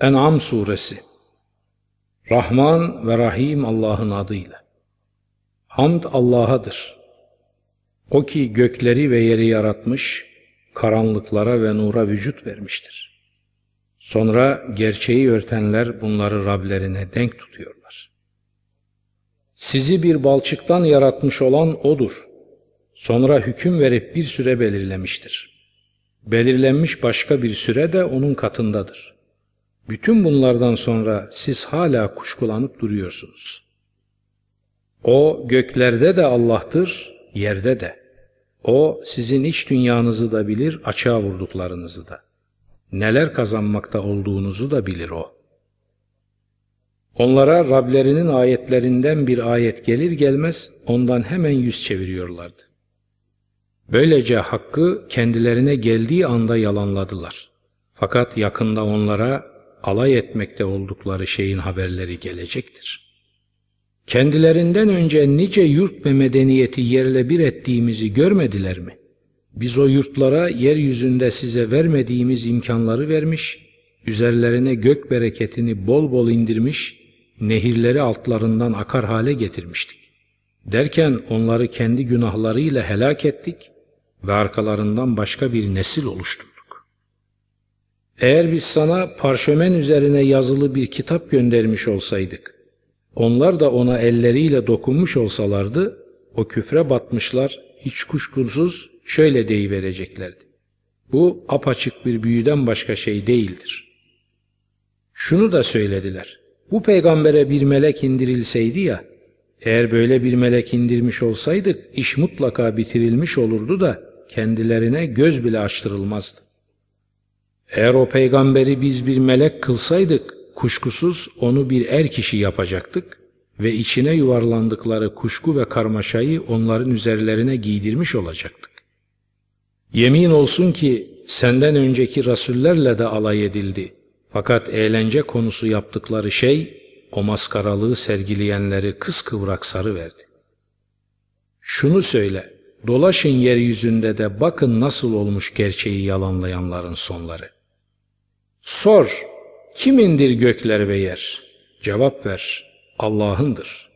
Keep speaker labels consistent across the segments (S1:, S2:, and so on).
S1: En'am suresi Rahman ve Rahim Allah'ın adıyla. Hamd Allah'adır. O ki gökleri ve yeri yaratmış, karanlıklara ve nura vücut vermiştir. Sonra gerçeği örtenler bunları Rablerine denk tutuyorlar. Sizi bir balçıktan yaratmış olan O'dur. Sonra hüküm verip bir süre belirlemiştir. Belirlenmiş başka bir süre de O'nun katındadır.'' Bütün bunlardan sonra siz hala kuşkulanıp duruyorsunuz. O göklerde de Allah'tır, yerde de. O sizin iç dünyanızı da bilir, açığa vurduklarınızı da. Neler kazanmakta olduğunuzu da bilir O. Onlara Rablerinin ayetlerinden bir ayet gelir gelmez ondan hemen yüz çeviriyorlardı. Böylece hakkı kendilerine geldiği anda yalanladılar. Fakat yakında onlara alay etmekte oldukları şeyin haberleri gelecektir. Kendilerinden önce nice yurt ve medeniyeti yerle bir ettiğimizi görmediler mi? Biz o yurtlara yeryüzünde size vermediğimiz imkanları vermiş, üzerlerine gök bereketini bol bol indirmiş, nehirleri altlarından akar hale getirmiştik. Derken onları kendi günahlarıyla helak ettik ve arkalarından başka bir nesil oluştu. Eğer biz sana parşömen üzerine yazılı bir kitap göndermiş olsaydık, onlar da ona elleriyle dokunmuş olsalardı, o küfre batmışlar, hiç kuşkusuz şöyle deyivereceklerdi. Bu apaçık bir büyüden başka şey değildir. Şunu da söylediler. Bu peygambere bir melek indirilseydi ya, eğer böyle bir melek indirmiş olsaydık iş mutlaka bitirilmiş olurdu da kendilerine göz bile açtırılmazdı. Eğer o peygamberi biz bir melek kılsaydık, kuşkusuz onu bir er kişi yapacaktık ve içine yuvarlandıkları kuşku ve karmaşayı onların üzerlerine giydirmiş olacaktık. Yemin olsun ki senden önceki rasullerle de alay edildi. Fakat eğlence konusu yaptıkları şey, o maskaralığı sergileyenleri kıskıvrak sarı verdi. Şunu söyle, dolaşın yeryüzünde de bakın nasıl olmuş gerçeği yalanlayanların sonları.'' Sor, kimindir gökler ve yer? Cevap ver, Allah'ındır.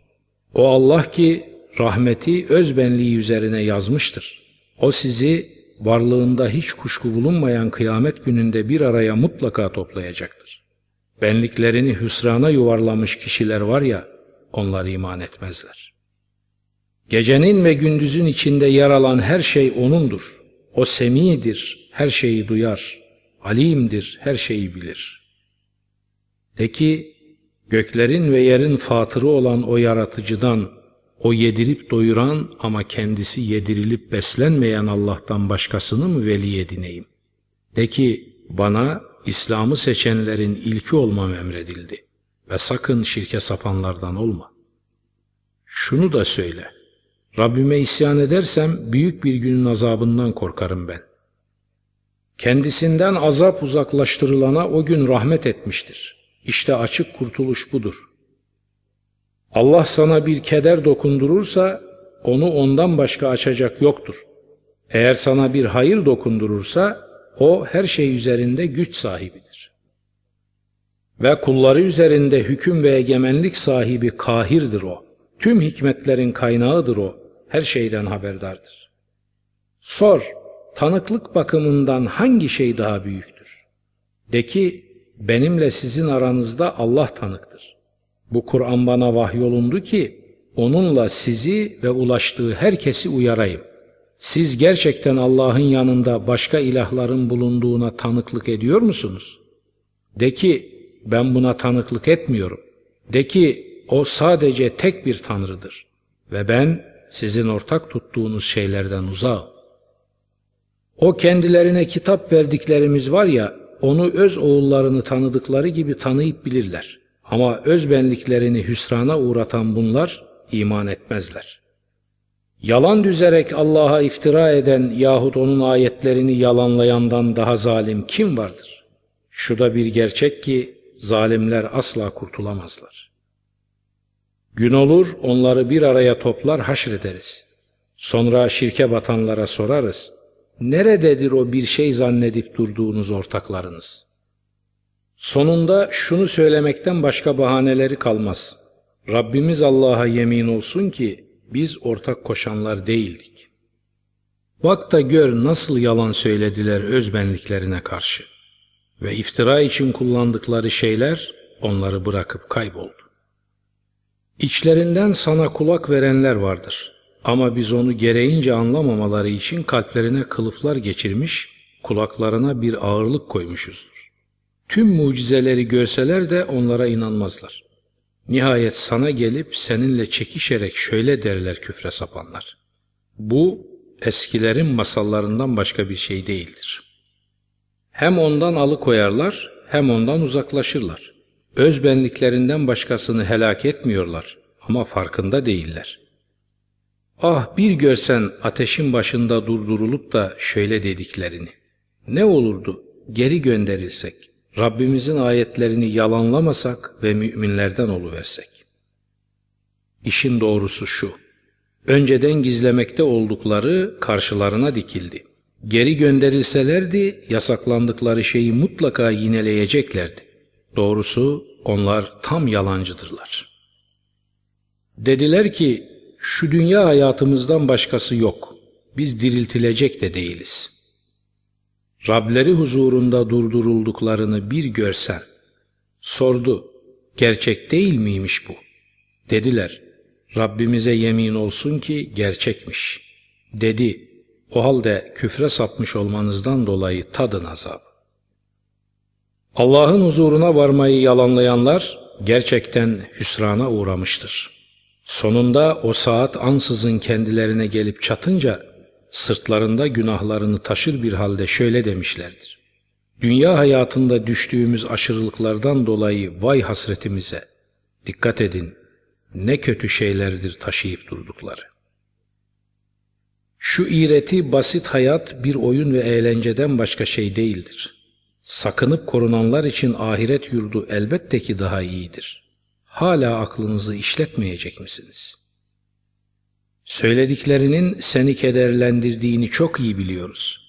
S1: O Allah ki rahmeti özbenliği üzerine yazmıştır. O sizi varlığında hiç kuşku bulunmayan kıyamet gününde bir araya mutlaka toplayacaktır. Benliklerini hüsrana yuvarlamış kişiler var ya, onlar iman etmezler. Gecenin ve gündüzün içinde yer alan her şey O'nundur. O semidir, her şeyi duyar, alimdir, her şeyi bilir. De ki, göklerin ve yerin fatırı olan o yaratıcıdan, o yedirip doyuran ama kendisi yedirilip beslenmeyen Allah'tan başkasını mı veli edineyim? De ki, bana İslam'ı seçenlerin ilki olmam emredildi ve sakın şirke sapanlardan olma. Şunu da söyle, Rabbime isyan edersem büyük bir günün azabından korkarım ben.'' Kendisinden azap uzaklaştırılana o gün rahmet etmiştir. İşte açık kurtuluş budur. Allah sana bir keder dokundurursa onu ondan başka açacak yoktur. Eğer sana bir hayır dokundurursa o her şey üzerinde güç sahibidir. Ve kulları üzerinde hüküm ve egemenlik sahibi kahirdir o. Tüm hikmetlerin kaynağıdır o. Her şeyden haberdardır. Sor, tanıklık bakımından hangi şey daha büyüktür? De ki benimle sizin aranızda Allah tanıktır. Bu Kur'an bana vahyolundu ki onunla sizi ve ulaştığı herkesi uyarayım. Siz gerçekten Allah'ın yanında başka ilahların bulunduğuna tanıklık ediyor musunuz? De ki ben buna tanıklık etmiyorum. De ki o sadece tek bir tanrıdır ve ben sizin ortak tuttuğunuz şeylerden uzağım. O kendilerine kitap verdiklerimiz var ya, onu öz oğullarını tanıdıkları gibi tanıyıp bilirler. Ama öz benliklerini hüsrana uğratan bunlar iman etmezler. Yalan düzerek Allah'a iftira eden yahut onun ayetlerini yalanlayandan daha zalim kim vardır? Şu da bir gerçek ki zalimler asla kurtulamazlar. Gün olur onları bir araya toplar haşrederiz. Sonra şirke batanlara sorarız. Nerededir o bir şey zannedip durduğunuz ortaklarınız? Sonunda şunu söylemekten başka bahaneleri kalmaz. Rabbimiz Allah'a yemin olsun ki biz ortak koşanlar değildik. Bak da gör nasıl yalan söylediler özbenliklerine karşı ve iftira için kullandıkları şeyler onları bırakıp kayboldu. İçlerinden sana kulak verenler vardır ama biz onu gereğince anlamamaları için kalplerine kılıflar geçirmiş, kulaklarına bir ağırlık koymuşuzdur. Tüm mucizeleri görseler de onlara inanmazlar. Nihayet sana gelip seninle çekişerek şöyle derler küfre sapanlar. Bu eskilerin masallarından başka bir şey değildir. Hem ondan alıkoyarlar hem ondan uzaklaşırlar. Özbenliklerinden başkasını helak etmiyorlar ama farkında değiller. Ah bir görsen ateşin başında durdurulup da şöyle dediklerini. Ne olurdu geri gönderilsek, Rabbimizin ayetlerini yalanlamasak ve müminlerden oluversek. İşin doğrusu şu. Önceden gizlemekte oldukları karşılarına dikildi. Geri gönderilselerdi yasaklandıkları şeyi mutlaka yineleyeceklerdi. Doğrusu onlar tam yalancıdırlar. Dediler ki şu dünya hayatımızdan başkası yok. Biz diriltilecek de değiliz. Rableri huzurunda durdurulduklarını bir görsen. Sordu, gerçek değil miymiş bu? Dediler, Rabbimize yemin olsun ki gerçekmiş. Dedi, o halde küfre sapmış olmanızdan dolayı tadın azab. Allah'ın huzuruna varmayı yalanlayanlar gerçekten hüsrana uğramıştır. Sonunda o saat ansızın kendilerine gelip çatınca sırtlarında günahlarını taşır bir halde şöyle demişlerdir. Dünya hayatında düştüğümüz aşırılıklardan dolayı vay hasretimize. Dikkat edin, ne kötü şeylerdir taşıyıp durdukları. Şu iğreti basit hayat bir oyun ve eğlenceden başka şey değildir. Sakınıp korunanlar için ahiret yurdu elbette ki daha iyidir. Hala aklınızı işletmeyecek misiniz? Söylediklerinin seni kederlendirdiğini çok iyi biliyoruz.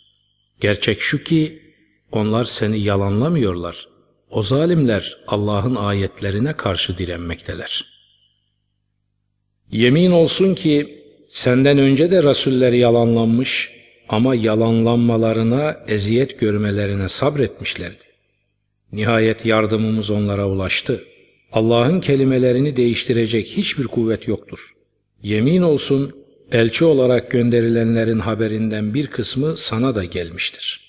S1: Gerçek şu ki onlar seni yalanlamıyorlar. O zalimler Allah'ın ayetlerine karşı direnmekteler. Yemin olsun ki senden önce de rasuller yalanlanmış ama yalanlanmalarına, eziyet görmelerine sabretmişlerdi. Nihayet yardımımız onlara ulaştı. Allah'ın kelimelerini değiştirecek hiçbir kuvvet yoktur. Yemin olsun elçi olarak gönderilenlerin haberinden bir kısmı sana da gelmiştir.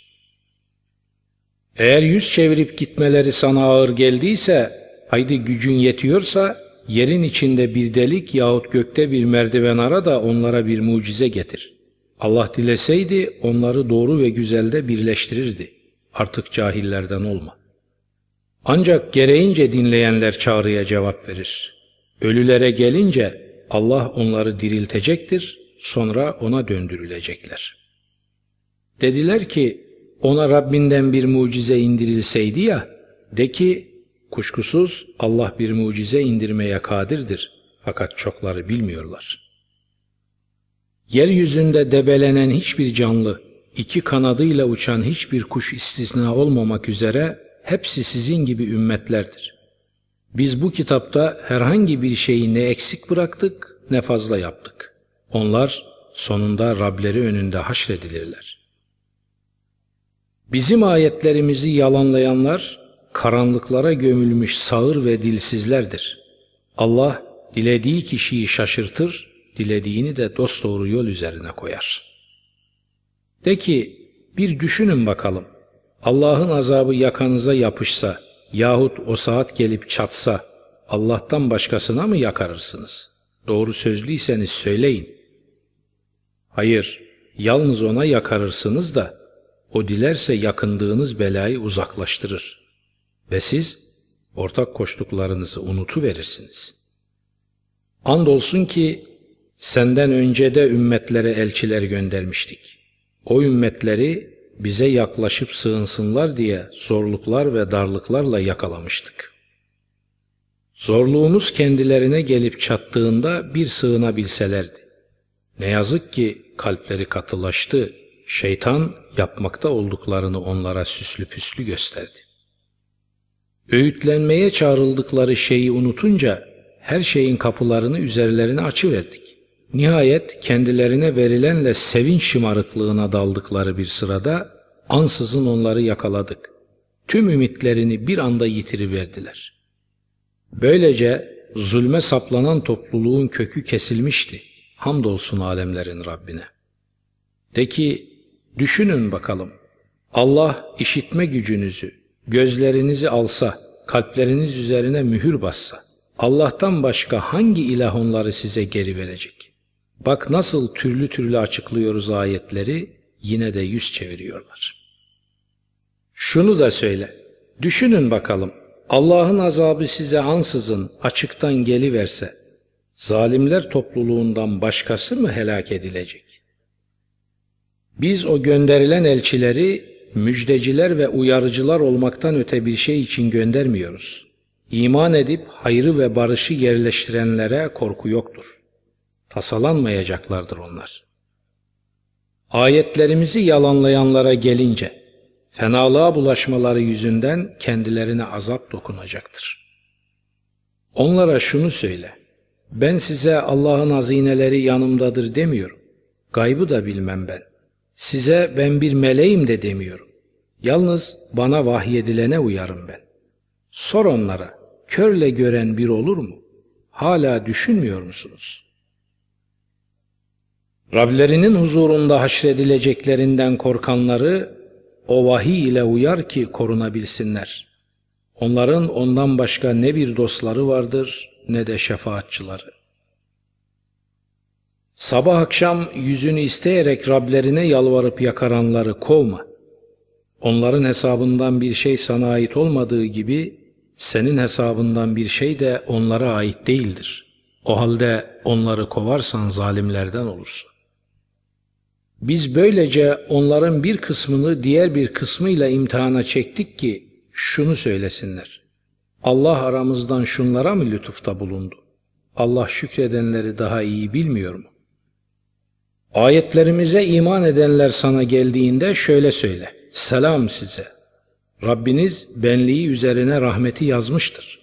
S1: Eğer yüz çevirip gitmeleri sana ağır geldiyse, haydi gücün yetiyorsa yerin içinde bir delik yahut gökte bir merdiven ara da onlara bir mucize getir. Allah dileseydi onları doğru ve güzelde birleştirirdi. Artık cahillerden olma. Ancak gereğince dinleyenler çağrıya cevap verir. Ölülere gelince Allah onları diriltecektir, sonra ona döndürülecekler. Dediler ki, ona Rabbinden bir mucize indirilseydi ya, de ki, kuşkusuz Allah bir mucize indirmeye kadirdir, fakat çokları bilmiyorlar. Yeryüzünde debelenen hiçbir canlı, iki kanadıyla uçan hiçbir kuş istisna olmamak üzere hepsi sizin gibi ümmetlerdir. Biz bu kitapta herhangi bir şeyi ne eksik bıraktık ne fazla yaptık. Onlar sonunda Rableri önünde haşredilirler. Bizim ayetlerimizi yalanlayanlar karanlıklara gömülmüş sağır ve dilsizlerdir. Allah dilediği kişiyi şaşırtır, dilediğini de dosdoğru yol üzerine koyar. De ki bir düşünün bakalım. Allah'ın azabı yakanıza yapışsa yahut o saat gelip çatsa Allah'tan başkasına mı yakarırsınız? Doğru sözlüyseniz söyleyin. Hayır, yalnız ona yakarırsınız da o dilerse yakındığınız belayı uzaklaştırır. Ve siz ortak koştuklarınızı unutuverirsiniz. Andolsun ki senden önce de ümmetlere elçiler göndermiştik. O ümmetleri bize yaklaşıp sığınsınlar diye zorluklar ve darlıklarla yakalamıştık. Zorluğumuz kendilerine gelip çattığında bir sığınabilselerdi. Ne yazık ki kalpleri katılaştı, şeytan yapmakta olduklarını onlara süslü püslü gösterdi. Öğütlenmeye çağrıldıkları şeyi unutunca her şeyin kapılarını üzerlerine açıverdik. Nihayet kendilerine verilenle sevinç şımarıklığına daldıkları bir sırada ansızın onları yakaladık. Tüm ümitlerini bir anda yitiriverdiler. Böylece zulme saplanan topluluğun kökü kesilmişti. Hamdolsun alemlerin Rabbine. De ki, düşünün bakalım. Allah işitme gücünüzü, gözlerinizi alsa, kalpleriniz üzerine mühür bassa, Allah'tan başka hangi ilah onları size geri verecek? Bak nasıl türlü türlü açıklıyoruz ayetleri, yine de yüz çeviriyorlar. Şunu da söyle, düşünün bakalım, Allah'ın azabı size ansızın açıktan geliverse, zalimler topluluğundan başkası mı helak edilecek? Biz o gönderilen elçileri müjdeciler ve uyarıcılar olmaktan öte bir şey için göndermiyoruz. İman edip hayrı ve barışı yerleştirenlere korku yoktur. Tasalanmayacaklardır onlar. Ayetlerimizi yalanlayanlara gelince, fenalığa bulaşmaları yüzünden kendilerine azap dokunacaktır. Onlara şunu söyle, ben size Allah'ın hazineleri yanımdadır demiyorum. Gaybı da bilmem ben. Size ben bir meleğim de demiyorum. Yalnız bana vahyedilene uyarım ben. Sor onlara, körle gören bir olur mu? Hala düşünmüyor musunuz? Rablerinin huzurunda haşredileceklerinden korkanları o vahiy ile uyar ki korunabilsinler. Onların ondan başka ne bir dostları vardır ne de şefaatçıları. Sabah akşam yüzünü isteyerek Rablerine yalvarıp yakaranları kovma. Onların hesabından bir şey sana ait olmadığı gibi senin hesabından bir şey de onlara ait değildir. O halde onları kovarsan zalimlerden olursun. Biz böylece onların bir kısmını diğer bir kısmıyla imtihana çektik ki şunu söylesinler. Allah aramızdan şunlara mı lütufta bulundu? Allah şükredenleri daha iyi bilmiyor mu? Ayetlerimize iman edenler sana geldiğinde şöyle söyle. Selam size. Rabbiniz benliği üzerine rahmeti yazmıştır.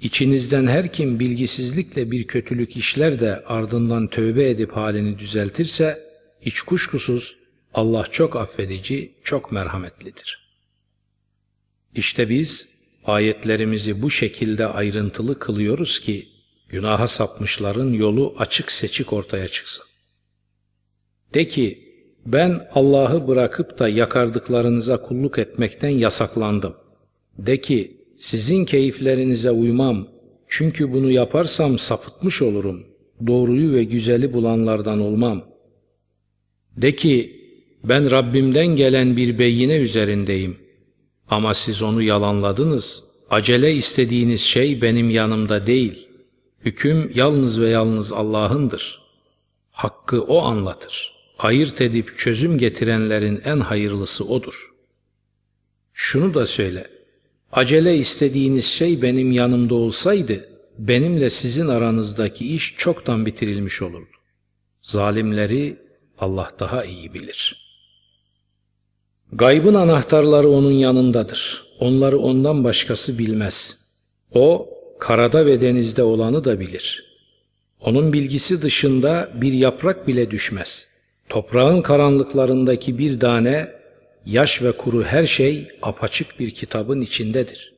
S1: İçinizden her kim bilgisizlikle bir kötülük işler de ardından tövbe edip halini düzeltirse, hiç kuşkusuz Allah çok affedici, çok merhametlidir. İşte biz ayetlerimizi bu şekilde ayrıntılı kılıyoruz ki, günaha sapmışların yolu açık seçik ortaya çıksın. De ki, ben Allah'ı bırakıp da yakardıklarınıza kulluk etmekten yasaklandım. De ki, sizin keyiflerinize uymam, çünkü bunu yaparsam sapıtmış olurum, doğruyu ve güzeli bulanlardan olmam. De ki, ben Rabbimden gelen bir beyine üzerindeyim. Ama siz onu yalanladınız. Acele istediğiniz şey benim yanımda değil. Hüküm yalnız ve yalnız Allah'ındır. Hakkı O anlatır.'' ayırt edip çözüm getirenlerin en hayırlısı odur. Şunu da söyle, acele istediğiniz şey benim yanımda olsaydı, benimle sizin aranızdaki iş çoktan bitirilmiş olurdu. Zalimleri Allah daha iyi bilir. Gaybın anahtarları onun yanındadır. Onları ondan başkası bilmez. O, karada ve denizde olanı da bilir. Onun bilgisi dışında bir yaprak bile düşmez.'' Toprağın karanlıklarındaki bir tane, yaş ve kuru her şey apaçık bir kitabın içindedir.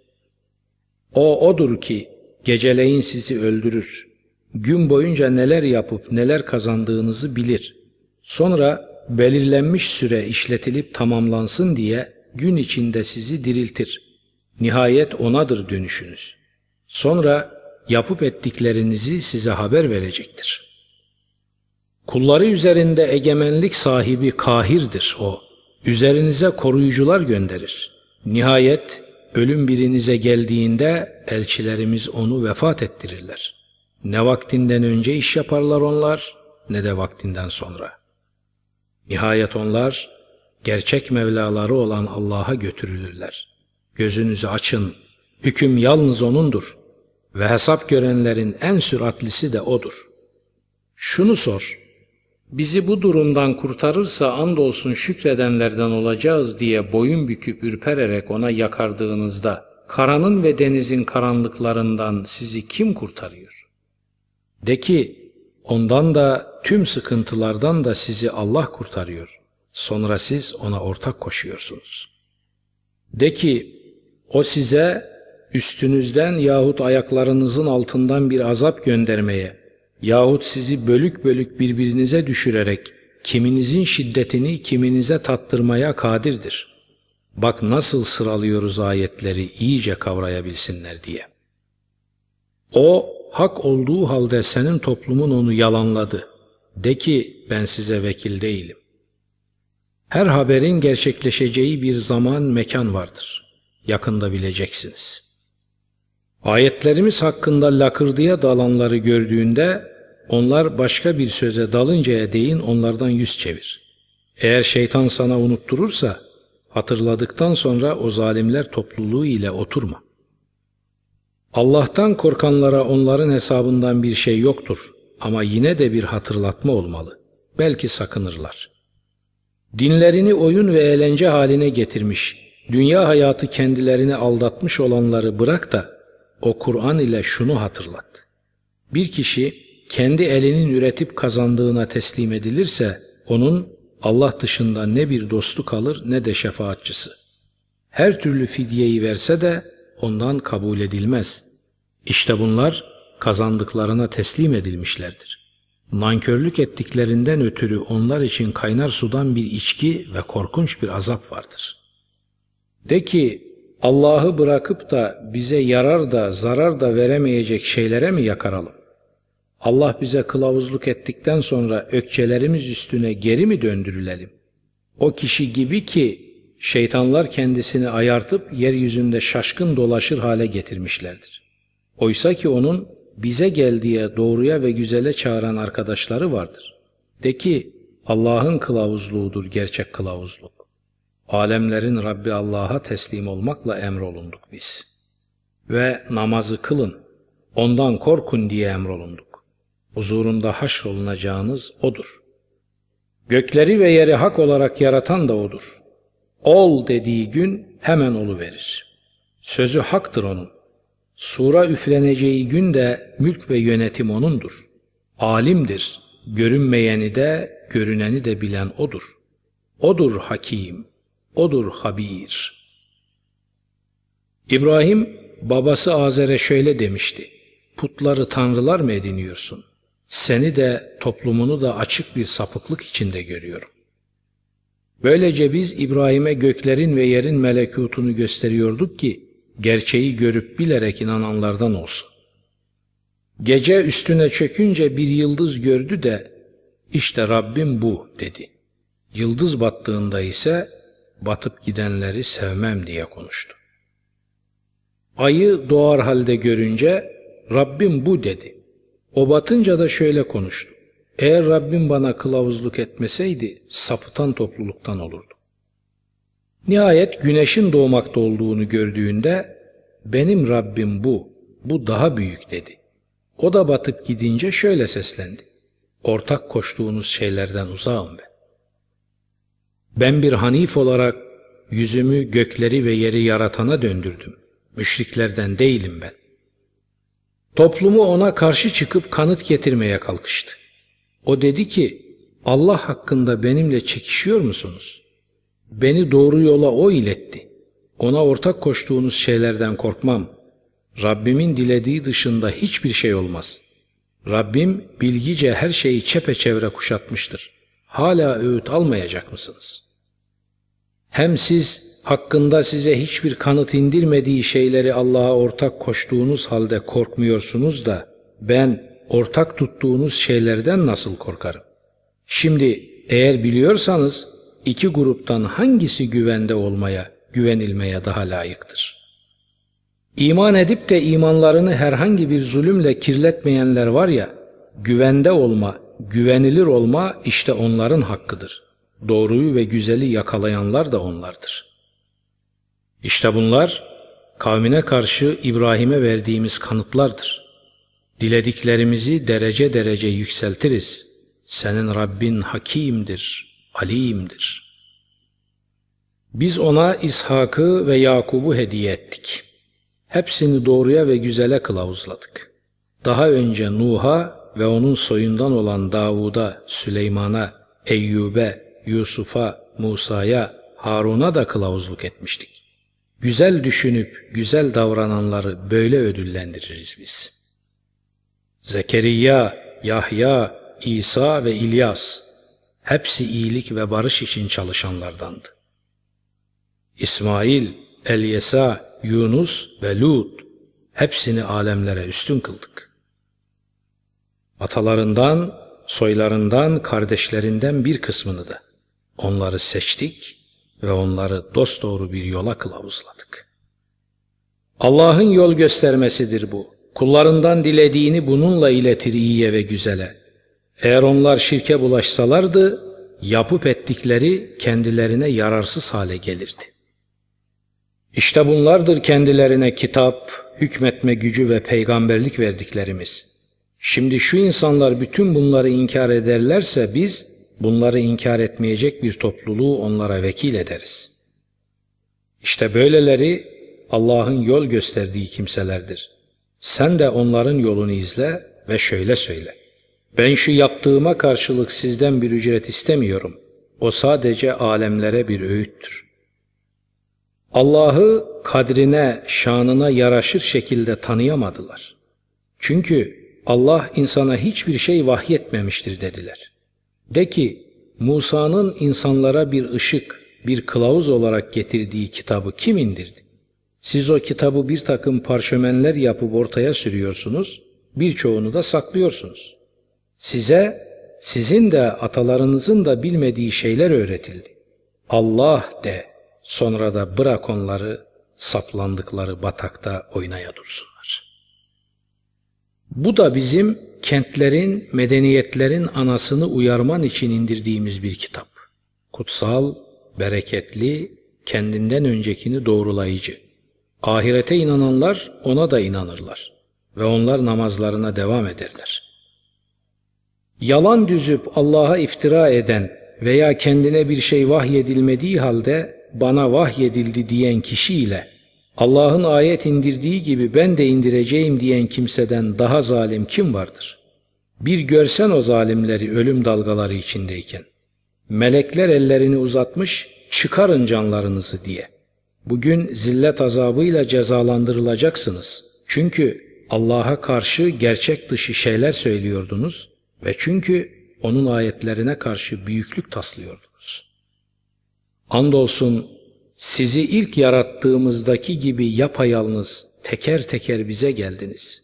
S1: O odur ki geceleyin sizi öldürür. Gün boyunca neler yapıp neler kazandığınızı bilir. Sonra belirlenmiş süre işletilip tamamlansın diye gün içinde sizi diriltir. Nihayet onadır dönüşünüz. Sonra yapıp ettiklerinizi size haber verecektir.'' Kulları üzerinde egemenlik sahibi kahirdir o. Üzerinize koruyucular gönderir. Nihayet ölüm birinize geldiğinde elçilerimiz onu vefat ettirirler. Ne vaktinden önce iş yaparlar onlar ne de vaktinden sonra. Nihayet onlar gerçek Mevlaları olan Allah'a götürülürler. Gözünüzü açın, hüküm yalnız O'nundur ve hesap görenlerin en süratlisi de O'dur. Şunu sor, Bizi bu durumdan kurtarırsa andolsun şükredenlerden olacağız diye boyun büküp ürpererek ona yakardığınızda karanın ve denizin karanlıklarından sizi kim kurtarıyor? De ki, ondan da tüm sıkıntılardan da sizi Allah kurtarıyor. Sonra siz ona ortak koşuyorsunuz. De ki, o size üstünüzden yahut ayaklarınızın altından bir azap göndermeye yahut sizi bölük bölük birbirinize düşürerek kiminizin şiddetini kiminize tattırmaya kadirdir. Bak nasıl sıralıyoruz ayetleri iyice kavrayabilsinler diye. O hak olduğu halde senin toplumun onu yalanladı. De ki ben size vekil değilim. Her haberin gerçekleşeceği bir zaman mekan vardır. Yakında bileceksiniz. Ayetlerimiz hakkında lakırdıya dalanları gördüğünde onlar başka bir söze dalıncaya değin onlardan yüz çevir. Eğer şeytan sana unutturursa hatırladıktan sonra o zalimler topluluğu ile oturma. Allah'tan korkanlara onların hesabından bir şey yoktur ama yine de bir hatırlatma olmalı. Belki sakınırlar. Dinlerini oyun ve eğlence haline getirmiş, dünya hayatı kendilerini aldatmış olanları bırak da o Kur'an ile şunu hatırlat. Bir kişi kendi elinin üretip kazandığına teslim edilirse onun Allah dışında ne bir dostu kalır ne de şefaatçısı. Her türlü fidyeyi verse de ondan kabul edilmez. İşte bunlar kazandıklarına teslim edilmişlerdir. Nankörlük ettiklerinden ötürü onlar için kaynar sudan bir içki ve korkunç bir azap vardır. De ki Allah'ı bırakıp da bize yarar da zarar da veremeyecek şeylere mi yakaralım? Allah bize kılavuzluk ettikten sonra ökçelerimiz üstüne geri mi döndürülelim? O kişi gibi ki şeytanlar kendisini ayartıp yeryüzünde şaşkın dolaşır hale getirmişlerdir. Oysa ki onun bize gel diye doğruya ve güzele çağıran arkadaşları vardır. De ki Allah'ın kılavuzluğudur gerçek kılavuzluk. Alemlerin Rabbi Allah'a teslim olmakla emrolunduk biz. Ve namazı kılın, ondan korkun diye emrolunduk huzurunda haşrolunacağınız O'dur. Gökleri ve yeri hak olarak yaratan da O'dur. Ol dediği gün hemen olu verir. Sözü haktır O'nun. Sura üfleneceği gün de mülk ve yönetim O'nundur. Alimdir, görünmeyeni de görüneni de bilen O'dur. O'dur Hakim, O'dur Habir. İbrahim babası Azer'e şöyle demişti. Putları tanrılar mı ediniyorsun? seni de toplumunu da açık bir sapıklık içinde görüyorum. Böylece biz İbrahim'e göklerin ve yerin melekutunu gösteriyorduk ki gerçeği görüp bilerek inananlardan olsun. Gece üstüne çökünce bir yıldız gördü de işte Rabbim bu dedi. Yıldız battığında ise batıp gidenleri sevmem diye konuştu. Ayı doğar halde görünce Rabbim bu dedi. O batınca da şöyle konuştu. Eğer Rabbim bana kılavuzluk etmeseydi sapıtan topluluktan olurdu. Nihayet güneşin doğmakta olduğunu gördüğünde benim Rabbim bu, bu daha büyük dedi. O da batıp gidince şöyle seslendi. Ortak koştuğunuz şeylerden uzağım ben. Ben bir hanif olarak yüzümü gökleri ve yeri yaratana döndürdüm. Müşriklerden değilim ben. Toplumu ona karşı çıkıp kanıt getirmeye kalkıştı. O dedi ki, Allah hakkında benimle çekişiyor musunuz? Beni doğru yola o iletti. Ona ortak koştuğunuz şeylerden korkmam. Rabbimin dilediği dışında hiçbir şey olmaz. Rabbim bilgice her şeyi çepeçevre kuşatmıştır. Hala öğüt almayacak mısınız? Hem siz hakkında size hiçbir kanıt indirmediği şeyleri Allah'a ortak koştuğunuz halde korkmuyorsunuz da ben ortak tuttuğunuz şeylerden nasıl korkarım? Şimdi eğer biliyorsanız iki gruptan hangisi güvende olmaya, güvenilmeye daha layıktır? İman edip de imanlarını herhangi bir zulümle kirletmeyenler var ya, güvende olma, güvenilir olma işte onların hakkıdır. Doğruyu ve güzeli yakalayanlar da onlardır.'' İşte bunlar kavmine karşı İbrahim'e verdiğimiz kanıtlardır. Dilediklerimizi derece derece yükseltiriz. Senin Rabbin hakimdir, alimdir. Biz ona İshak'ı ve Yakub'u hediye ettik. Hepsini doğruya ve güzele kılavuzladık. Daha önce Nuh'a ve onun soyundan olan Davud'a, Süleyman'a, Eyyub'e, Yusuf'a, Musa'ya, Harun'a da kılavuzluk etmiştik. Güzel düşünüp güzel davrananları böyle ödüllendiririz biz. Zekeriya, Yahya, İsa ve İlyas hepsi iyilik ve barış için çalışanlardandı. İsmail, Elyesa, Yunus ve Lut hepsini alemlere üstün kıldık. Atalarından, soylarından, kardeşlerinden bir kısmını da onları seçtik ve onları dosdoğru bir yola kılavuzladık. Allah'ın yol göstermesidir bu. Kullarından dilediğini bununla iletir iyiye ve güzele. Eğer onlar şirke bulaşsalardı, yapıp ettikleri kendilerine yararsız hale gelirdi. İşte bunlardır kendilerine kitap, hükmetme gücü ve peygamberlik verdiklerimiz. Şimdi şu insanlar bütün bunları inkar ederlerse biz bunları inkar etmeyecek bir topluluğu onlara vekil ederiz. İşte böyleleri Allah'ın yol gösterdiği kimselerdir. Sen de onların yolunu izle ve şöyle söyle. Ben şu yaptığıma karşılık sizden bir ücret istemiyorum. O sadece alemlere bir öğüttür. Allah'ı kadrine, şanına yaraşır şekilde tanıyamadılar. Çünkü Allah insana hiçbir şey vahyetmemiştir dediler. De ki Musa'nın insanlara bir ışık, bir kılavuz olarak getirdiği kitabı kim indirdi? Siz o kitabı bir takım parşömenler yapıp ortaya sürüyorsunuz, birçoğunu da saklıyorsunuz. Size, sizin de atalarınızın da bilmediği şeyler öğretildi. Allah de, sonra da bırak onları saplandıkları batakta oynaya dursunlar. Bu da bizim kentlerin, medeniyetlerin anasını uyarman için indirdiğimiz bir kitap. Kutsal, bereketli, kendinden öncekini doğrulayıcı. Ahirete inananlar ona da inanırlar ve onlar namazlarına devam ederler. Yalan düzüp Allah'a iftira eden veya kendine bir şey vahyedilmediği halde bana vahyedildi diyen kişiyle Allah'ın ayet indirdiği gibi ben de indireceğim diyen kimseden daha zalim kim vardır? Bir görsen o zalimleri ölüm dalgaları içindeyken. Melekler ellerini uzatmış çıkarın canlarınızı diye. Bugün zillet azabıyla cezalandırılacaksınız. Çünkü Allah'a karşı gerçek dışı şeyler söylüyordunuz ve çünkü onun ayetlerine karşı büyüklük taslıyordunuz. Andolsun sizi ilk yarattığımızdaki gibi yapayalnız teker teker bize geldiniz.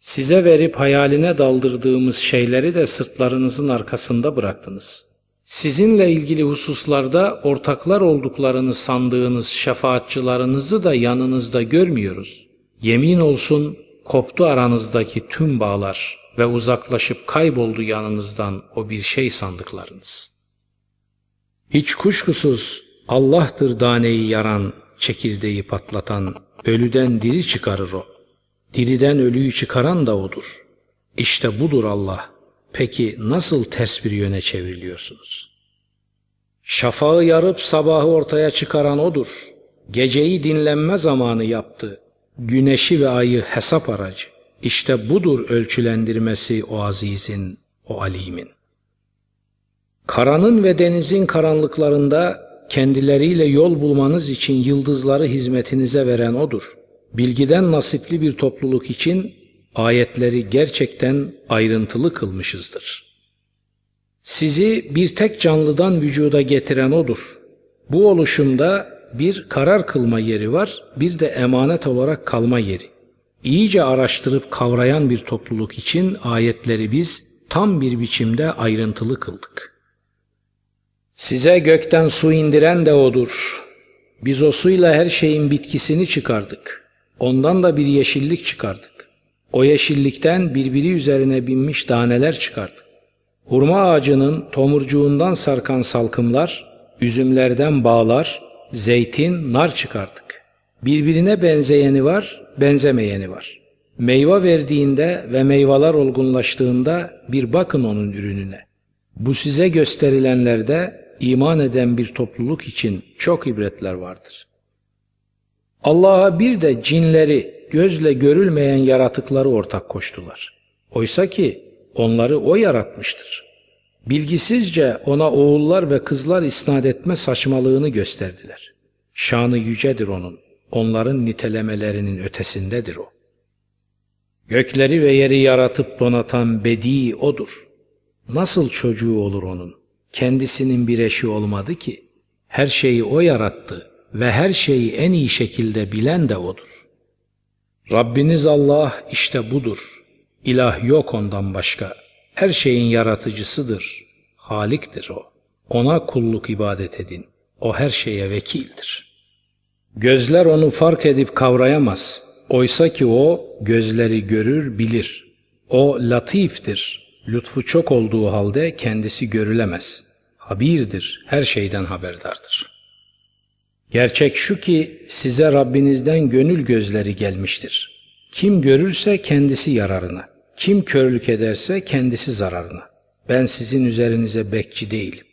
S1: Size verip hayaline daldırdığımız şeyleri de sırtlarınızın arkasında bıraktınız. Sizinle ilgili hususlarda ortaklar olduklarını sandığınız şefaatçılarınızı da yanınızda görmüyoruz. Yemin olsun koptu aranızdaki tüm bağlar ve uzaklaşıp kayboldu yanınızdan o bir şey sandıklarınız. Hiç kuşkusuz Allah'tır daneyi yaran, çekirdeği patlatan, ölüden diri çıkarır o. Diriden ölüyü çıkaran da odur. İşte budur Allah. Peki nasıl ters bir yöne çevriliyorsunuz? Şafağı yarıp sabahı ortaya çıkaran odur. Geceyi dinlenme zamanı yaptı. Güneşi ve ayı hesap aracı. İşte budur ölçülendirmesi o azizin, o alimin. Karanın ve denizin karanlıklarında kendileriyle yol bulmanız için yıldızları hizmetinize veren O'dur. Bilgiden nasipli bir topluluk için ayetleri gerçekten ayrıntılı kılmışızdır. Sizi bir tek canlıdan vücuda getiren O'dur. Bu oluşumda bir karar kılma yeri var, bir de emanet olarak kalma yeri. İyice araştırıp kavrayan bir topluluk için ayetleri biz tam bir biçimde ayrıntılı kıldık.'' Size gökten su indiren de O'dur. Biz o suyla her şeyin bitkisini çıkardık. Ondan da bir yeşillik çıkardık. O yeşillikten birbiri üzerine binmiş taneler çıkardık. Hurma ağacının tomurcuğundan sarkan salkımlar, üzümlerden bağlar, zeytin, nar çıkardık. Birbirine benzeyeni var, benzemeyeni var. Meyve verdiğinde ve meyveler olgunlaştığında bir bakın onun ürününe. Bu size gösterilenlerde iman eden bir topluluk için çok ibretler vardır. Allah'a bir de cinleri gözle görülmeyen yaratıkları ortak koştular. Oysa ki onları o yaratmıştır. Bilgisizce ona oğullar ve kızlar isnat etme saçmalığını gösterdiler. Şanı yücedir onun, onların nitelemelerinin ötesindedir o. Gökleri ve yeri yaratıp donatan bedi odur. Nasıl çocuğu olur onun? Kendisinin bir eşi olmadı ki. Her şeyi o yarattı ve her şeyi en iyi şekilde bilen de odur. Rabbiniz Allah işte budur. İlah yok ondan başka. Her şeyin yaratıcısıdır. Haliktir o. Ona kulluk ibadet edin. O her şeye vekildir. Gözler onu fark edip kavrayamaz. Oysa ki o gözleri görür, bilir. O latiftir. Lütfu çok olduğu halde kendisi görülemez. Habirdir, her şeyden haberdardır. Gerçek şu ki size Rabbinizden gönül gözleri gelmiştir. Kim görürse kendisi yararına, kim körlük ederse kendisi zararına. Ben sizin üzerinize bekçi değilim.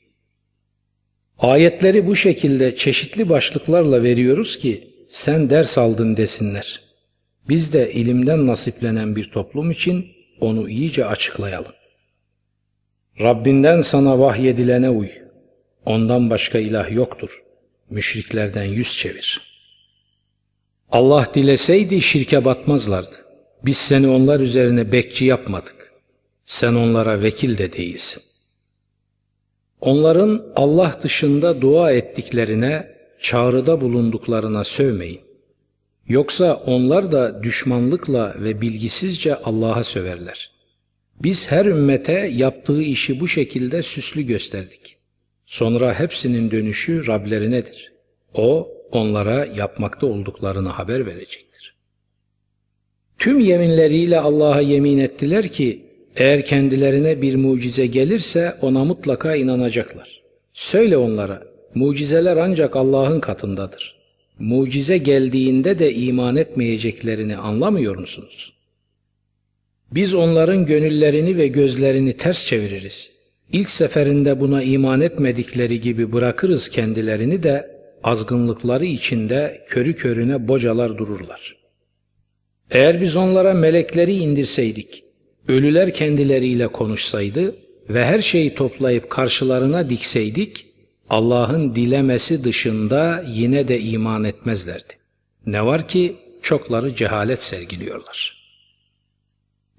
S1: Ayetleri bu şekilde çeşitli başlıklarla veriyoruz ki sen ders aldın desinler. Biz de ilimden nasiplenen bir toplum için onu iyice açıklayalım. Rabbinden sana vahyedilene uy. Ondan başka ilah yoktur. Müşriklerden yüz çevir. Allah dileseydi şirke batmazlardı. Biz seni onlar üzerine bekçi yapmadık. Sen onlara vekil de değilsin. Onların Allah dışında dua ettiklerine, çağrıda bulunduklarına sövmeyin. Yoksa onlar da düşmanlıkla ve bilgisizce Allah'a söverler. Biz her ümmete yaptığı işi bu şekilde süslü gösterdik. Sonra hepsinin dönüşü Rablerinedir. O onlara yapmakta olduklarını haber verecektir. Tüm yeminleriyle Allah'a yemin ettiler ki eğer kendilerine bir mucize gelirse ona mutlaka inanacaklar. Söyle onlara, mucizeler ancak Allah'ın katındadır. Mucize geldiğinde de iman etmeyeceklerini anlamıyor musunuz? Biz onların gönüllerini ve gözlerini ters çeviririz. İlk seferinde buna iman etmedikleri gibi bırakırız kendilerini de azgınlıkları içinde körü körüne bocalar dururlar. Eğer biz onlara melekleri indirseydik, ölüler kendileriyle konuşsaydı ve her şeyi toplayıp karşılarına dikseydik, Allah'ın dilemesi dışında yine de iman etmezlerdi. Ne var ki çokları cehalet sergiliyorlar.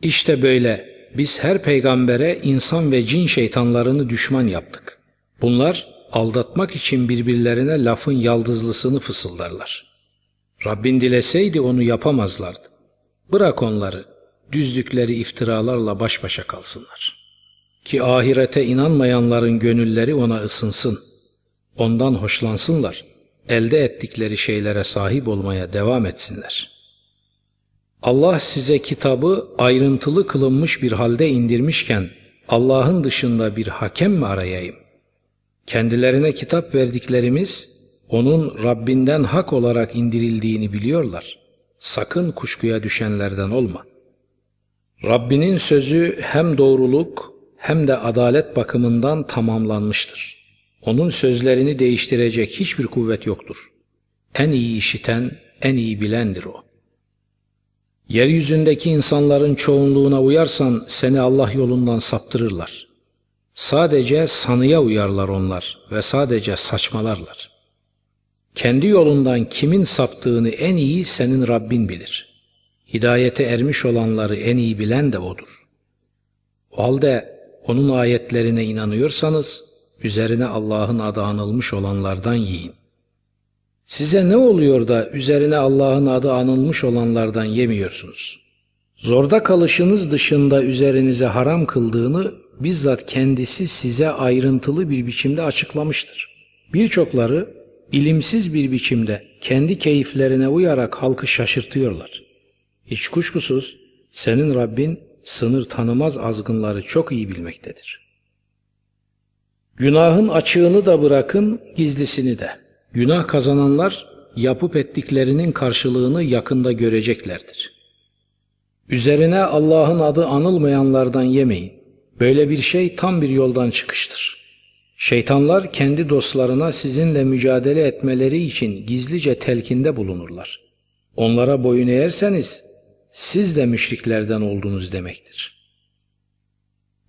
S1: İşte böyle biz her peygambere insan ve cin şeytanlarını düşman yaptık. Bunlar aldatmak için birbirlerine lafın yaldızlısını fısıldarlar. Rabbin dileseydi onu yapamazlardı. Bırak onları, düzdükleri iftiralarla baş başa kalsınlar. Ki ahirete inanmayanların gönülleri ona ısınsın. Ondan hoşlansınlar. Elde ettikleri şeylere sahip olmaya devam etsinler. Allah size kitabı ayrıntılı kılınmış bir halde indirmişken Allah'ın dışında bir hakem mi arayayım? Kendilerine kitap verdiklerimiz onun Rabbinden hak olarak indirildiğini biliyorlar. Sakın kuşkuya düşenlerden olma. Rabbinin sözü hem doğruluk hem de adalet bakımından tamamlanmıştır. Onun sözlerini değiştirecek hiçbir kuvvet yoktur. En iyi işiten, en iyi bilendir o. Yeryüzündeki insanların çoğunluğuna uyarsan seni Allah yolundan saptırırlar. Sadece sanıya uyarlar onlar ve sadece saçmalarlar. Kendi yolundan kimin saptığını en iyi senin Rabbin bilir. Hidayete ermiş olanları en iyi bilen de O'dur. O halde O'nun ayetlerine inanıyorsanız, üzerine Allah'ın adı anılmış olanlardan yiyin. Size ne oluyor da üzerine Allah'ın adı anılmış olanlardan yemiyorsunuz? Zorda kalışınız dışında üzerinize haram kıldığını bizzat kendisi size ayrıntılı bir biçimde açıklamıştır. Birçokları ilimsiz bir biçimde kendi keyiflerine uyarak halkı şaşırtıyorlar. Hiç kuşkusuz senin Rabbin sınır tanımaz azgınları çok iyi bilmektedir. Günahın açığını da bırakın, gizlisini de. Günah kazananlar yapıp ettiklerinin karşılığını yakında göreceklerdir. Üzerine Allah'ın adı anılmayanlardan yemeyin. Böyle bir şey tam bir yoldan çıkıştır. Şeytanlar kendi dostlarına sizinle mücadele etmeleri için gizlice telkinde bulunurlar. Onlara boyun eğerseniz siz de müşriklerden oldunuz demektir.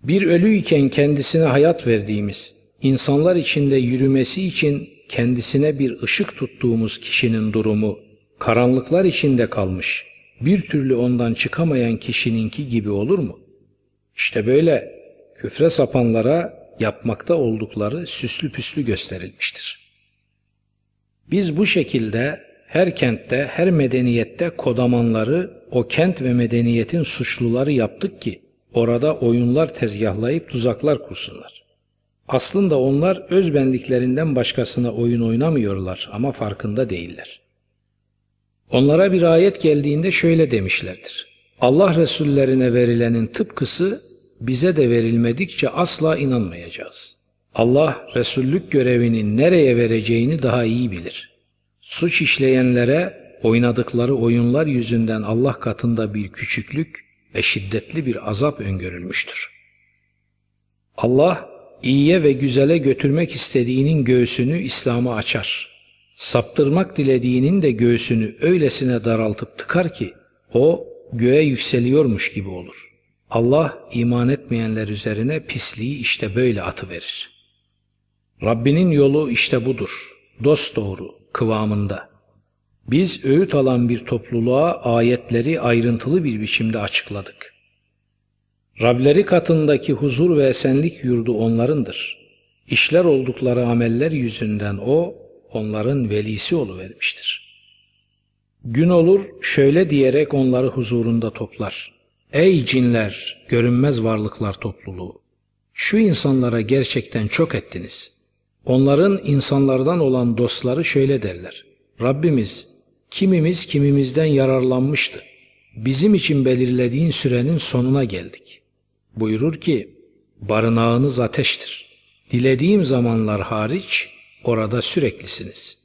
S1: Bir ölüyken kendisine hayat verdiğimiz, insanlar içinde yürümesi için kendisine bir ışık tuttuğumuz kişinin durumu, karanlıklar içinde kalmış, bir türlü ondan çıkamayan kişininki gibi olur mu? İşte böyle küfre sapanlara yapmakta oldukları süslü püslü gösterilmiştir. Biz bu şekilde her kentte, her medeniyette kodamanları o kent ve medeniyetin suçluları yaptık ki orada oyunlar tezgahlayıp tuzaklar kursunlar. Aslında onlar özbenliklerinden başkasına oyun oynamıyorlar ama farkında değiller. Onlara bir ayet geldiğinde şöyle demişlerdir. Allah Resullerine verilenin tıpkısı bize de verilmedikçe asla inanmayacağız. Allah Resullük görevini nereye vereceğini daha iyi bilir. Suç işleyenlere oynadıkları oyunlar yüzünden Allah katında bir küçüklük ve şiddetli bir azap öngörülmüştür. Allah iyiye ve güzele götürmek istediğinin göğsünü İslam'a açar. Saptırmak dilediğinin de göğsünü öylesine daraltıp tıkar ki o göğe yükseliyormuş gibi olur. Allah iman etmeyenler üzerine pisliği işte böyle atı verir. Rabbinin yolu işte budur. Dost doğru, kıvamında. Biz öğüt alan bir topluluğa ayetleri ayrıntılı bir biçimde açıkladık. Rableri katındaki huzur ve esenlik yurdu onlarındır. İşler oldukları ameller yüzünden o, onların velisi vermiştir. Gün olur şöyle diyerek onları huzurunda toplar. Ey cinler, görünmez varlıklar topluluğu! Şu insanlara gerçekten çok ettiniz. Onların insanlardan olan dostları şöyle derler. Rabbimiz, kimimiz kimimizden yararlanmıştı. Bizim için belirlediğin sürenin sonuna geldik. Buyurur ki, barınağınız ateştir. Dilediğim zamanlar hariç orada süreklisiniz.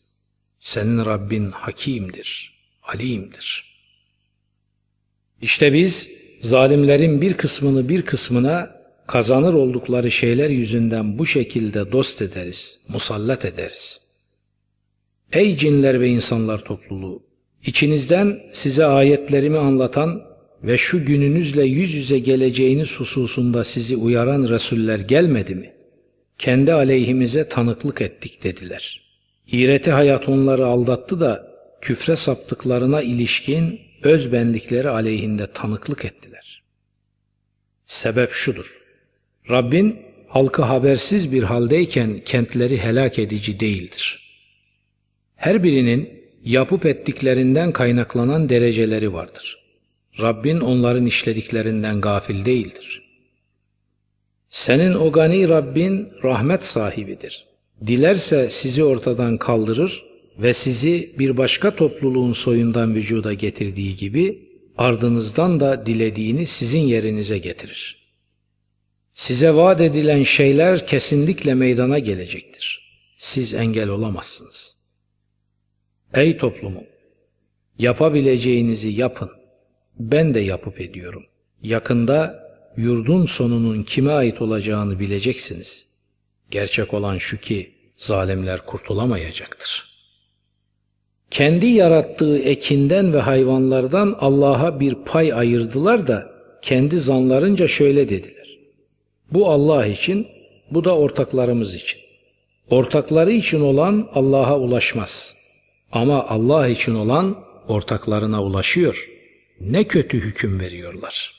S1: Senin Rabbin hakimdir, alimdir. İşte biz zalimlerin bir kısmını bir kısmına kazanır oldukları şeyler yüzünden bu şekilde dost ederiz, musallat ederiz. Ey cinler ve insanlar topluluğu! İçinizden size ayetlerimi anlatan ve şu gününüzle yüz yüze geleceğiniz hususunda sizi uyaran Resuller gelmedi mi? Kendi aleyhimize tanıklık ettik dediler. İğreti hayat onları aldattı da küfre saptıklarına ilişkin öz benlikleri aleyhinde tanıklık ettiler. Sebep şudur. Rabbin halkı habersiz bir haldeyken kentleri helak edici değildir. Her birinin yapıp ettiklerinden kaynaklanan dereceleri vardır. Rabbin onların işlediklerinden gafil değildir. Senin o gani Rabbin rahmet sahibidir. Dilerse sizi ortadan kaldırır ve sizi bir başka topluluğun soyundan vücuda getirdiği gibi ardınızdan da dilediğini sizin yerinize getirir. Size vaat edilen şeyler kesinlikle meydana gelecektir. Siz engel olamazsınız. Ey toplumum! Yapabileceğinizi yapın. Ben de yapıp ediyorum. Yakında yurdun sonunun kime ait olacağını bileceksiniz. Gerçek olan şu ki zalimler kurtulamayacaktır. Kendi yarattığı ekinden ve hayvanlardan Allah'a bir pay ayırdılar da kendi zanlarınca şöyle dediler. Bu Allah için, bu da ortaklarımız için. Ortakları için olan Allah'a ulaşmaz. Ama Allah için olan ortaklarına ulaşıyor. Ne kötü hüküm veriyorlar.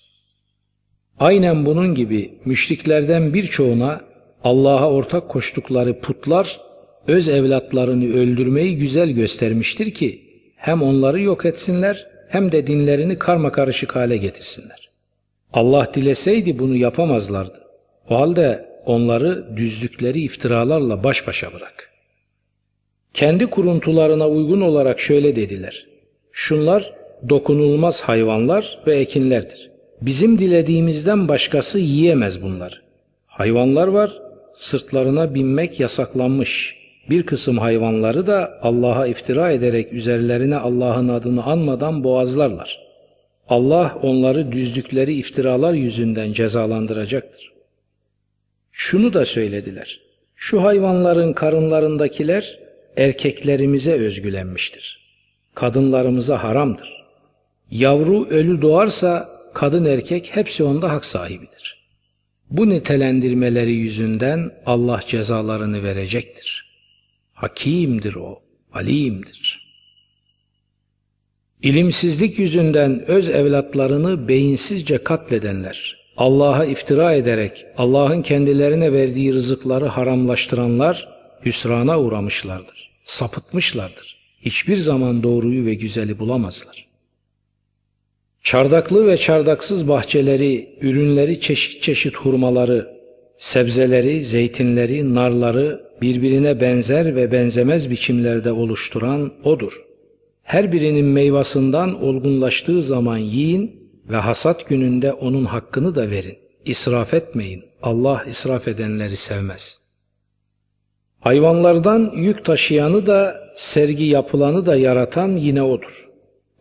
S1: Aynen bunun gibi müşriklerden birçoğuna Allah'a ortak koştukları putlar öz evlatlarını öldürmeyi güzel göstermiştir ki hem onları yok etsinler hem de dinlerini karma karışık hale getirsinler. Allah dileseydi bunu yapamazlardı. O halde onları düzdükleri iftiralarla baş başa bırak. Kendi kuruntularına uygun olarak şöyle dediler. Şunlar dokunulmaz hayvanlar ve ekinlerdir. Bizim dilediğimizden başkası yiyemez bunlar. Hayvanlar var, sırtlarına binmek yasaklanmış. Bir kısım hayvanları da Allah'a iftira ederek üzerlerine Allah'ın adını anmadan boğazlarlar. Allah onları düzdükleri iftiralar yüzünden cezalandıracaktır. Şunu da söylediler. Şu hayvanların karınlarındakiler erkeklerimize özgülenmiştir. kadınlarımıza haramdır. Yavru ölü doğarsa kadın erkek hepsi onda hak sahibidir. Bu nitelendirmeleri yüzünden Allah cezalarını verecektir. Hakimdir o, alimdir. İlimsizlik yüzünden öz evlatlarını beyinsizce katledenler, Allah'a iftira ederek Allah'ın kendilerine verdiği rızıkları haramlaştıranlar hüsrana uğramışlardır, sapıtmışlardır. Hiçbir zaman doğruyu ve güzeli bulamazlar. Çardaklı ve çardaksız bahçeleri, ürünleri çeşit çeşit hurmaları, sebzeleri, zeytinleri, narları birbirine benzer ve benzemez biçimlerde oluşturan O'dur. Her birinin meyvasından olgunlaştığı zaman yiyin ve hasat gününde onun hakkını da verin. İsraf etmeyin. Allah israf edenleri sevmez. Hayvanlardan yük taşıyanı da sergi yapılanı da yaratan yine O'dur.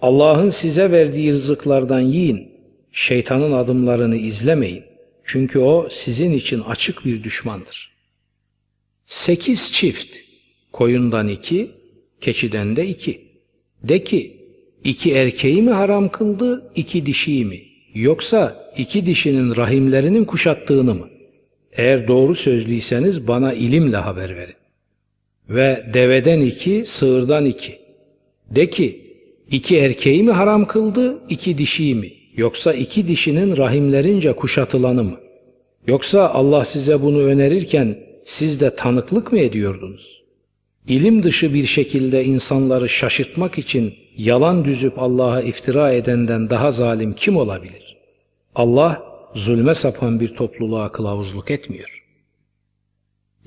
S1: Allah'ın size verdiği rızıklardan yiyin. Şeytanın adımlarını izlemeyin. Çünkü o sizin için açık bir düşmandır. Sekiz çift, koyundan iki, keçiden de iki. De ki, iki erkeği mi haram kıldı, iki dişiyi mi? Yoksa iki dişinin rahimlerinin kuşattığını mı? Eğer doğru sözlüyseniz bana ilimle haber verin. Ve deveden iki, sığırdan iki. De ki, iki erkeği mi haram kıldı, iki dişiyi mi? Yoksa iki dişinin rahimlerince kuşatılanı mı? Yoksa Allah size bunu önerirken siz de tanıklık mı ediyordunuz? İlim dışı bir şekilde insanları şaşırtmak için yalan düzüp Allah'a iftira edenden daha zalim kim olabilir? Allah zulme sapan bir topluluğa kılavuzluk etmiyor.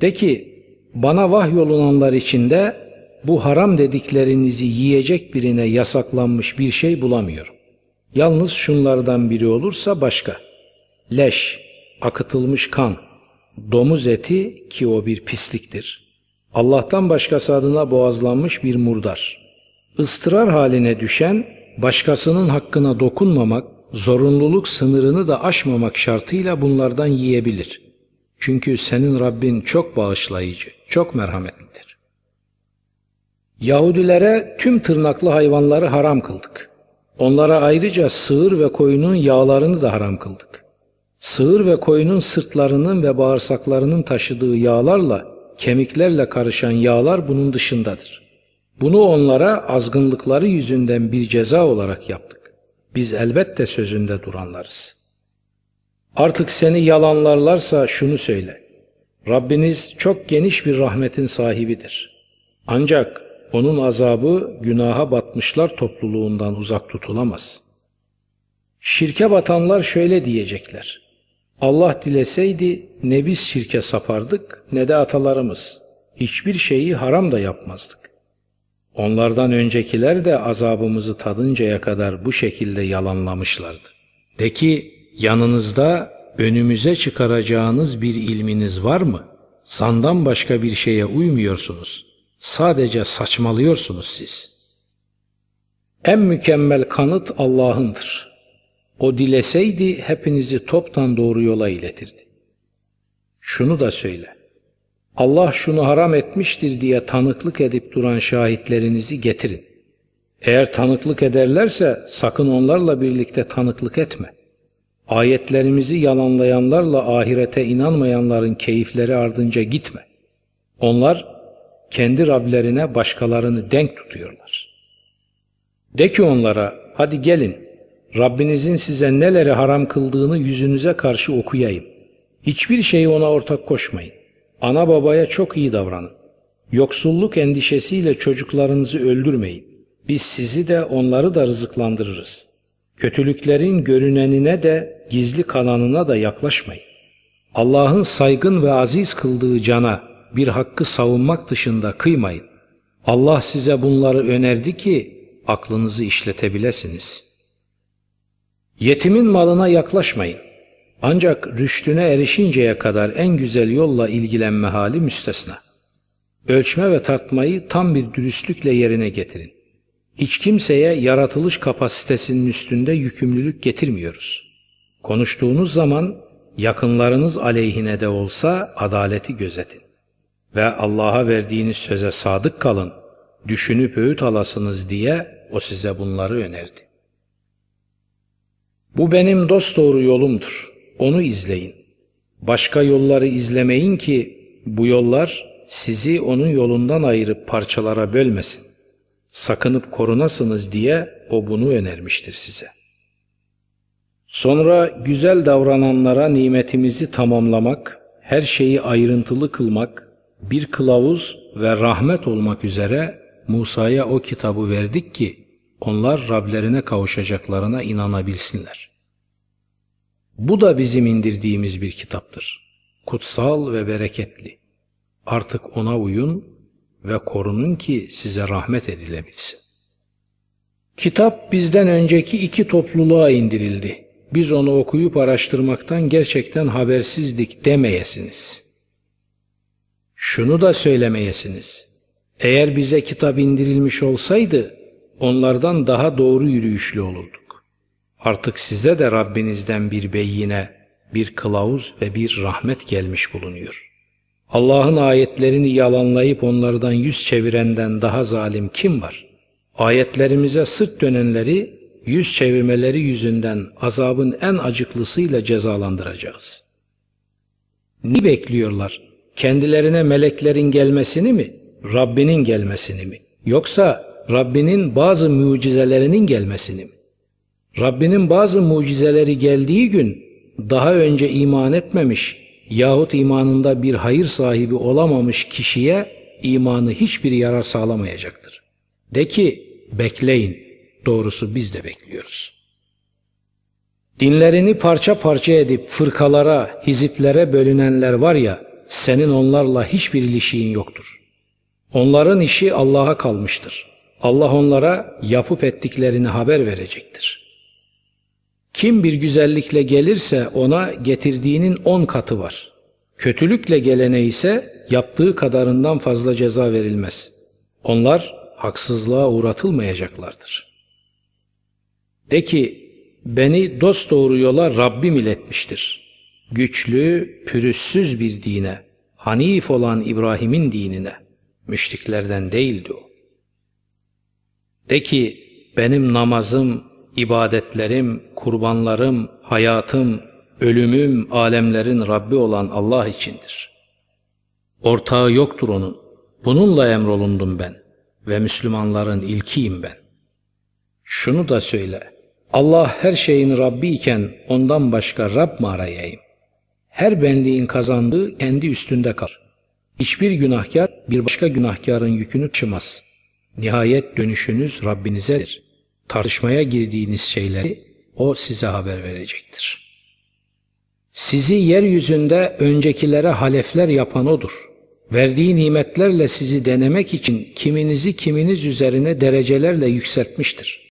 S1: De ki bana vahyolunanlar içinde bu haram dediklerinizi yiyecek birine yasaklanmış bir şey bulamıyorum. Yalnız şunlardan biri olursa başka. Leş, akıtılmış kan, domuz eti ki o bir pisliktir. Allah'tan başkası adına boğazlanmış bir murdar. Istırar haline düşen, başkasının hakkına dokunmamak, zorunluluk sınırını da aşmamak şartıyla bunlardan yiyebilir. Çünkü senin Rabbin çok bağışlayıcı, çok merhametlidir. Yahudilere tüm tırnaklı hayvanları haram kıldık. Onlara ayrıca sığır ve koyunun yağlarını da haram kıldık. Sığır ve koyunun sırtlarının ve bağırsaklarının taşıdığı yağlarla kemiklerle karışan yağlar bunun dışındadır. Bunu onlara azgınlıkları yüzünden bir ceza olarak yaptık. Biz elbette sözünde duranlarız. Artık seni yalanlarlarsa şunu söyle. Rabbiniz çok geniş bir rahmetin sahibidir. Ancak onun azabı günaha batmışlar topluluğundan uzak tutulamaz. Şirke batanlar şöyle diyecekler. Allah dileseydi ne biz şirke sapardık ne de atalarımız. Hiçbir şeyi haram da yapmazdık. Onlardan öncekiler de azabımızı tadıncaya kadar bu şekilde yalanlamışlardı. De ki yanınızda önümüze çıkaracağınız bir ilminiz var mı? Sandan başka bir şeye uymuyorsunuz. Sadece saçmalıyorsunuz siz. En mükemmel kanıt Allah'ındır. O dileseydi hepinizi toptan doğru yola iletirdi. Şunu da söyle. Allah şunu haram etmiştir diye tanıklık edip duran şahitlerinizi getirin. Eğer tanıklık ederlerse sakın onlarla birlikte tanıklık etme. Ayetlerimizi yalanlayanlarla ahirete inanmayanların keyifleri ardınca gitme. Onlar kendi Rablerine başkalarını denk tutuyorlar. De ki onlara hadi gelin Rabbinizin size neleri haram kıldığını yüzünüze karşı okuyayım. Hiçbir şeyi ona ortak koşmayın. Ana babaya çok iyi davranın. Yoksulluk endişesiyle çocuklarınızı öldürmeyin. Biz sizi de onları da rızıklandırırız. Kötülüklerin görünenine de gizli kalanına da yaklaşmayın. Allah'ın saygın ve aziz kıldığı cana bir hakkı savunmak dışında kıymayın. Allah size bunları önerdi ki aklınızı işletebilesiniz.'' Yetimin malına yaklaşmayın. Ancak rüştüne erişinceye kadar en güzel yolla ilgilenme hali müstesna. Ölçme ve tartmayı tam bir dürüstlükle yerine getirin. Hiç kimseye yaratılış kapasitesinin üstünde yükümlülük getirmiyoruz. Konuştuğunuz zaman yakınlarınız aleyhine de olsa adaleti gözetin. Ve Allah'a verdiğiniz söze sadık kalın, düşünüp öğüt alasınız diye o size bunları önerdi. Bu benim dosdoğru yolumdur. Onu izleyin. Başka yolları izlemeyin ki bu yollar sizi onun yolundan ayırıp parçalara bölmesin. Sakınıp korunasınız diye o bunu önermiştir size. Sonra güzel davrananlara nimetimizi tamamlamak, her şeyi ayrıntılı kılmak, bir kılavuz ve rahmet olmak üzere Musa'ya o kitabı verdik ki onlar Rablerine kavuşacaklarına inanabilsinler. Bu da bizim indirdiğimiz bir kitaptır. Kutsal ve bereketli. Artık ona uyun ve korunun ki size rahmet edilebilsin. Kitap bizden önceki iki topluluğa indirildi. Biz onu okuyup araştırmaktan gerçekten habersizdik demeyesiniz. Şunu da söylemeyesiniz. Eğer bize kitap indirilmiş olsaydı onlardan daha doğru yürüyüşlü olurduk. Artık size de Rabbinizden bir beyine, bir kılavuz ve bir rahmet gelmiş bulunuyor. Allah'ın ayetlerini yalanlayıp onlardan yüz çevirenden daha zalim kim var? Ayetlerimize sırt dönenleri yüz çevirmeleri yüzünden azabın en acıklısıyla cezalandıracağız. Ne bekliyorlar? Kendilerine meleklerin gelmesini mi? Rabbinin gelmesini mi? Yoksa Rabbinin bazı mucizelerinin gelmesini mi? Rabbinin bazı mucizeleri geldiği gün daha önce iman etmemiş yahut imanında bir hayır sahibi olamamış kişiye imanı hiçbir yarar sağlamayacaktır. De ki bekleyin doğrusu biz de bekliyoruz. Dinlerini parça parça edip fırkalara, hiziplere bölünenler var ya senin onlarla hiçbir ilişiğin yoktur. Onların işi Allah'a kalmıştır. Allah onlara yapıp ettiklerini haber verecektir. Kim bir güzellikle gelirse ona getirdiğinin on katı var. Kötülükle gelene ise yaptığı kadarından fazla ceza verilmez. Onlar haksızlığa uğratılmayacaklardır. De ki beni dosdoğru yola Rabbim iletmiştir. Güçlü, pürüzsüz bir dine, Hanif olan İbrahim'in dinine, müşriklerden değildi o. De ki benim namazım, ibadetlerim, kurbanlarım, hayatım, ölümüm alemlerin Rabbi olan Allah içindir. Ortağı yoktur onun. Bununla emrolundum ben ve Müslümanların ilkiyim ben. Şunu da söyle. Allah her şeyin Rabbi iken ondan başka Rab mı arayayım? Her benliğin kazandığı kendi üstünde kal. Hiçbir günahkar bir başka günahkarın yükünü taşımaz. Nihayet dönüşünüz Rabbinizedir. Tartışmaya girdiğiniz şeyleri O size haber verecektir. Sizi yeryüzünde öncekilere halefler yapan O'dur. Verdiği nimetlerle sizi denemek için kiminizi kiminiz üzerine derecelerle yükseltmiştir.